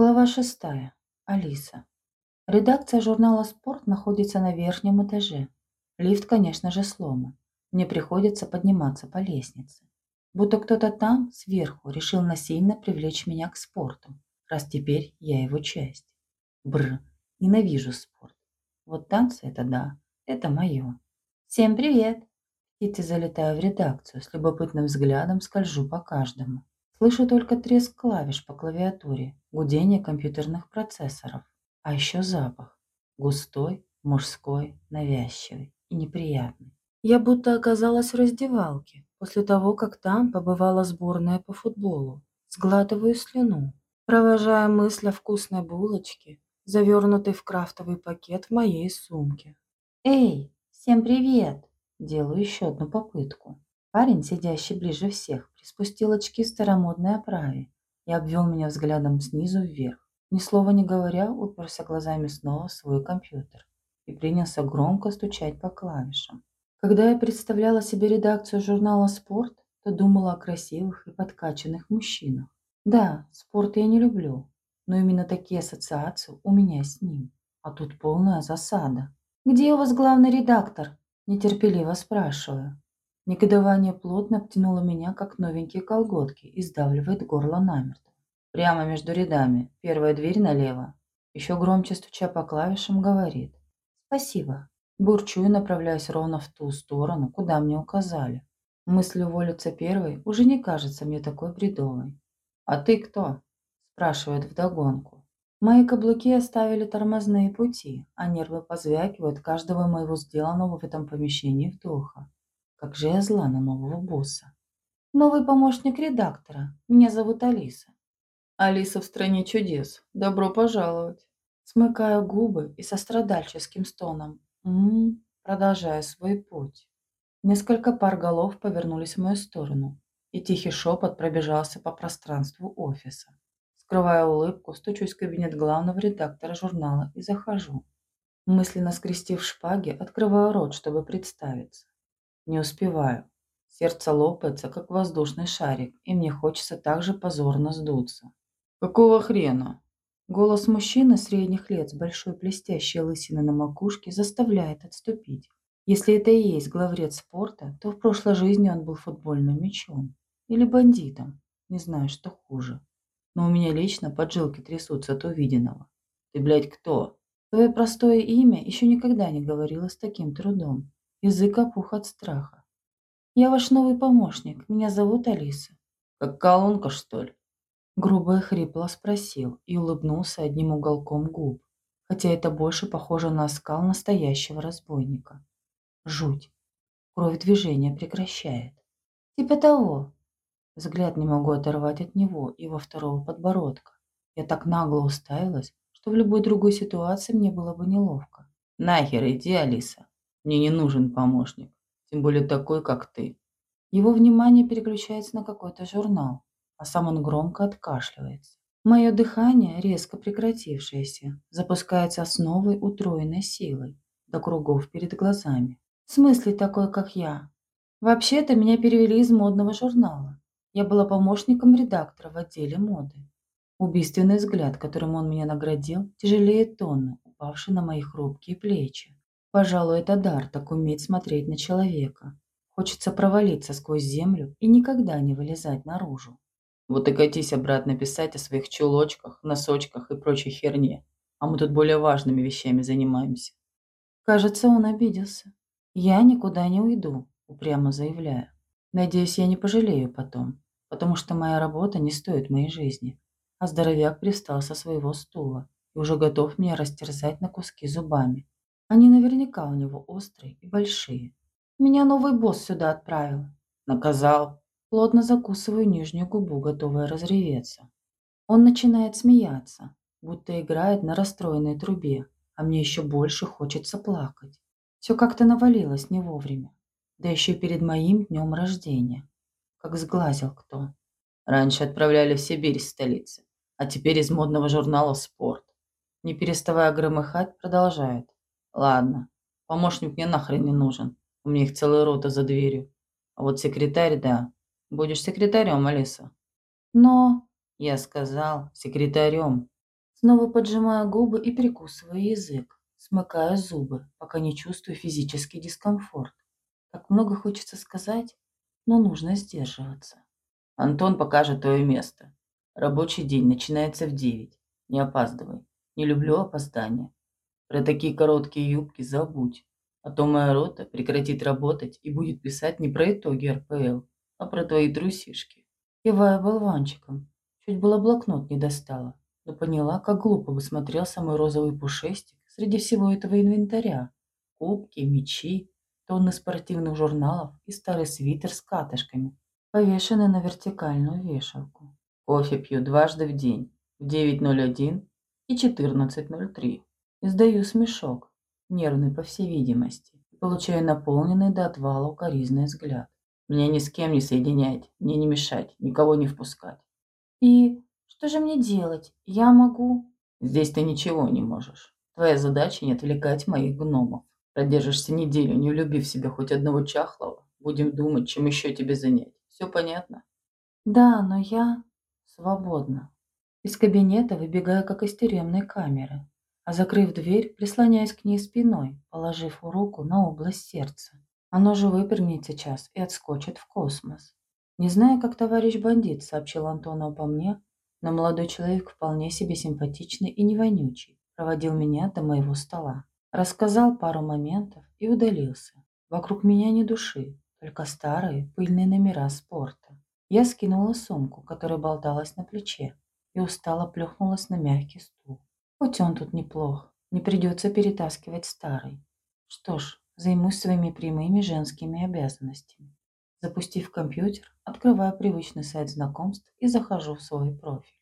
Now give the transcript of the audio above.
Глава шестая. Алиса. Редакция журнала «Спорт» находится на верхнем этаже. Лифт, конечно же, сломан. Мне приходится подниматься по лестнице. Будто кто-то там, сверху, решил насильно привлечь меня к спорту, раз теперь я его часть. Бр, ненавижу спорт. Вот танцы – это да, это мое. Всем привет! Птицей залетаю в редакцию, с любопытным взглядом скольжу по каждому. Слышу только треск клавиш по клавиатуре, гудение компьютерных процессоров, а еще запах. Густой, мужской, навязчивый и неприятный. Я будто оказалась в раздевалке после того, как там побывала сборная по футболу. Сглатываю слюну, провожая мысль о вкусной булочке, завернутой в крафтовый пакет в моей сумке. «Эй, всем привет!» Делаю еще одну попытку. Парень, сидящий ближе всех, приспустил очки в старомодной оправе и обвел меня взглядом снизу вверх. Ни слова не говоря, уперся глазами снова в свой компьютер и принялся громко стучать по клавишам. Когда я представляла себе редакцию журнала «Спорт», то думала о красивых и подкачанных мужчинах. Да, спорт я не люблю, но именно такие ассоциации у меня с ним. А тут полная засада. «Где у вас главный редактор?» – нетерпеливо спрашиваю. Негодование плотно обтянуло меня, как новенькие колготки, и сдавливает горло намертво. Прямо между рядами, первая дверь налево. Еще громче стуча по клавишам, говорит. «Спасибо». Бурчу и направляюсь ровно в ту сторону, куда мне указали. Мысль уволиться первой уже не кажется мне такой бредовой. «А ты кто?» – спрашивает вдогонку. Мои каблуки оставили тормозные пути, а нервы позвякивают каждого моего сделанного в этом помещении вдоха. Как же я зла на нового босса. Новый помощник редактора. Меня зовут Алиса. Алиса в стране чудес. Добро пожаловать. Смыкаю губы и со страдальческим стоном. М-м, продолжая свой путь. Несколько пар голов повернулись в мою сторону, и тихий шепот пробежался по пространству офиса. Скрывая улыбку, стучусь в кабинет главного редактора журнала и захожу. Мысленно скрестив шпаги, открываю рот, чтобы представиться. Не успеваю. Сердце лопается, как воздушный шарик, и мне хочется также позорно сдуться. «Какого хрена?» Голос мужчины средних лет с большой блестящей лысиной на макушке заставляет отступить. Если это и есть главред спорта, то в прошлой жизни он был футбольным мячом. Или бандитом. Не знаю, что хуже. Но у меня лично поджилки трясутся от увиденного. Ты, блядь, кто? Твое простое имя еще никогда не говорила с таким трудом. Язык опух от страха. «Я ваш новый помощник. Меня зовут Алиса». «Как колонка, что ли?» Грубо и хрипло спросил и улыбнулся одним уголком губ, хотя это больше похоже на оскал настоящего разбойника. Жуть. Кровь движения прекращает. «Типа того». Взгляд не могу оторвать от него и во второго подбородка. Я так нагло уставилась, что в любой другой ситуации мне было бы неловко. «Нахер иди, Алиса!» Мне не нужен помощник, тем более такой, как ты. Его внимание переключается на какой-то журнал, а сам он громко откашливается. Мое дыхание, резко прекратившееся, запускается с новой утроенной силой, до кругов перед глазами. В смысле такой, как я? Вообще-то меня перевели из модного журнала. Я была помощником редактора в отделе моды. Убийственный взгляд, которым он меня наградил, тяжелее тонны, упавший на мои хрупкие плечи. Пожалуй, это дар так уметь смотреть на человека. Хочется провалиться сквозь землю и никогда не вылезать наружу. Вот и катись обратно писать о своих чулочках, носочках и прочей херне. А мы тут более важными вещами занимаемся. Кажется, он обиделся. Я никуда не уйду, упрямо заявляю. Надеюсь, я не пожалею потом, потому что моя работа не стоит моей жизни. А здоровяк пристал со своего стула и уже готов меня растерзать на куски зубами. Они наверняка у него острые и большие. Меня новый босс сюда отправил. Наказал. Плотно закусываю нижнюю губу, готовая разреветься. Он начинает смеяться, будто играет на расстроенной трубе, а мне еще больше хочется плакать. Все как-то навалилось не вовремя. Да еще перед моим днем рождения. Как сглазил кто. Раньше отправляли в Сибирь из столицы, а теперь из модного журнала «Спорт». Не переставая громыхать, продолжает. Ладно, помощник мне нахрен не нужен. У меня их целая рота за дверью. А вот секретарь, да. Будешь секретарем, Алиса. Но, я сказал, секретарем. Снова поджимаю губы и прикусываю язык, смыкая зубы, пока не чувствую физический дискомфорт. Так много хочется сказать, но нужно сдерживаться. Антон покажет твое место. Рабочий день начинается в девять. Не опаздывай. Не люблю опоздания. Про такие короткие юбки забудь. А то моя рота прекратит работать и будет писать не про итоги РПЛ, а про твои трусишки. Кивая болванчиком, чуть было блокнот не достала, но поняла, как глупо бы смотрелся мой розовый пушистик среди всего этого инвентаря. Кубки, мечи, тонны спортивных журналов и старый свитер с катышками, повешенный на вертикальную вешалку. Кофе пью дважды в день, в 9.01 и 14.03. Издаю смешок, нервный по всей видимости, и получаю наполненный до отвала укоризный взгляд. Меня ни с кем не соединять, мне не мешать, никого не впускать. И что же мне делать? Я могу... Здесь ты ничего не можешь. Твоя задача не отвлекать моих гномов. Продержишься неделю, не влюбив в себя хоть одного чахлого. Будем думать, чем еще тебе занять. Все понятно? Да, но я свободна. Из кабинета выбегаю, как из тюремной камеры, а закрыв дверь, прислоняясь к ней спиной, положив руку на область сердца. Оно же выпрямит сейчас и отскочит в космос. Не знаю, как товарищ бандит сообщил Антону обо мне, но молодой человек вполне себе симпатичный и не вонючий, проводил меня до моего стола. Рассказал пару моментов и удалился. Вокруг меня ни души, только старые пыльные номера спорта. Я скинула сумку, которая болталась на плече, и устало плюхнулась на мягкий стул. Хоть он тут неплох, не придется перетаскивать старый. Что ж, займусь своими прямыми женскими обязанностями. Запустив компьютер, открываю привычный сайт знакомств и захожу в свой профиль.